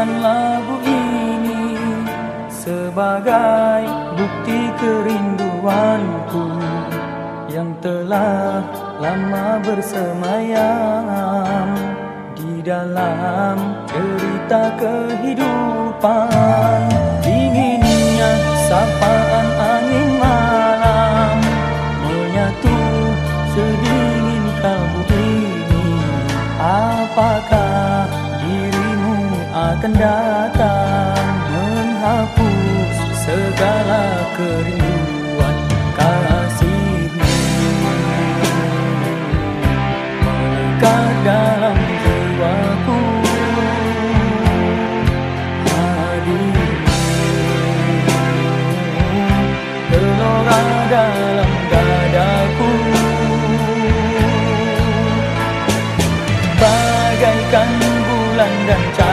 dan lagu ini sebagai bukti kerinduanku yang telah lama bersemayam di dalam cerita kehidupan. Dinginnya sapaan angin malam menyatu sedingin kalbu ini. Apakah akan datang menghapus segala kerinduan kasihmu. Melekat dalam jiwaku hadirmu gelora dalam dadaku. Bagaikan bulan dan cahaya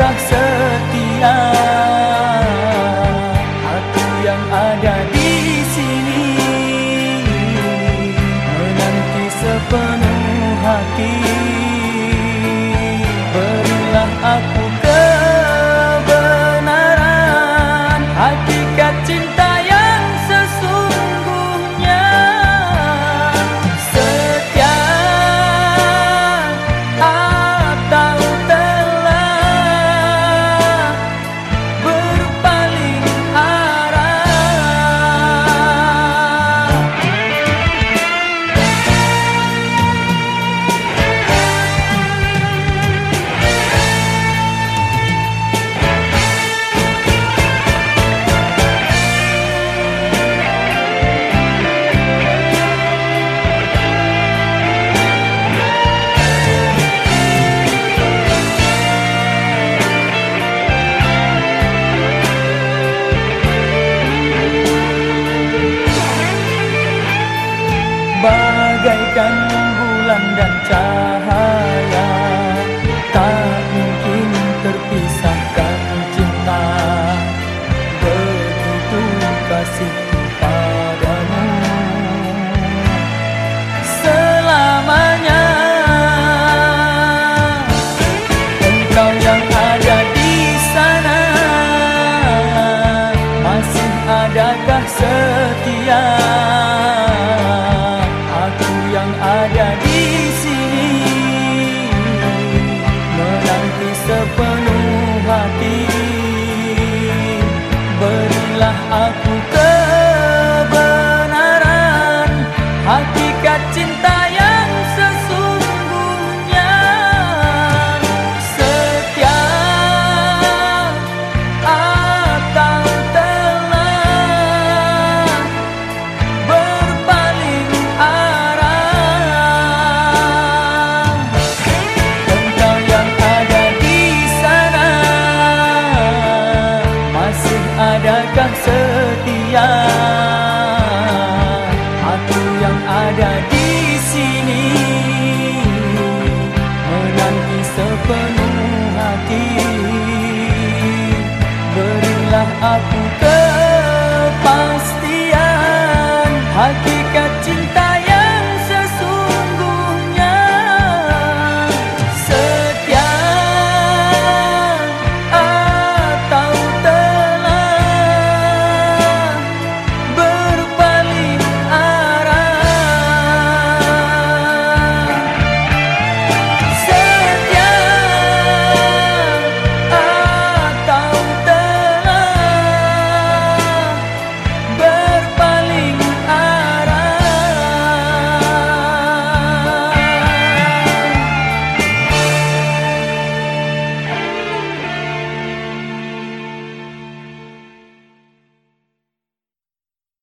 adakah setia aku yang ada di sini? Menanti sepenuh hati. Berilah aku kebenaran. Hakikat cinta bagaikan bulan dan cahaya tak mungkin terpisahkan cinta. Begitu kasih adakah se ada di sini. Menanti sepenuh hati. Berilah aku kepastian. Hati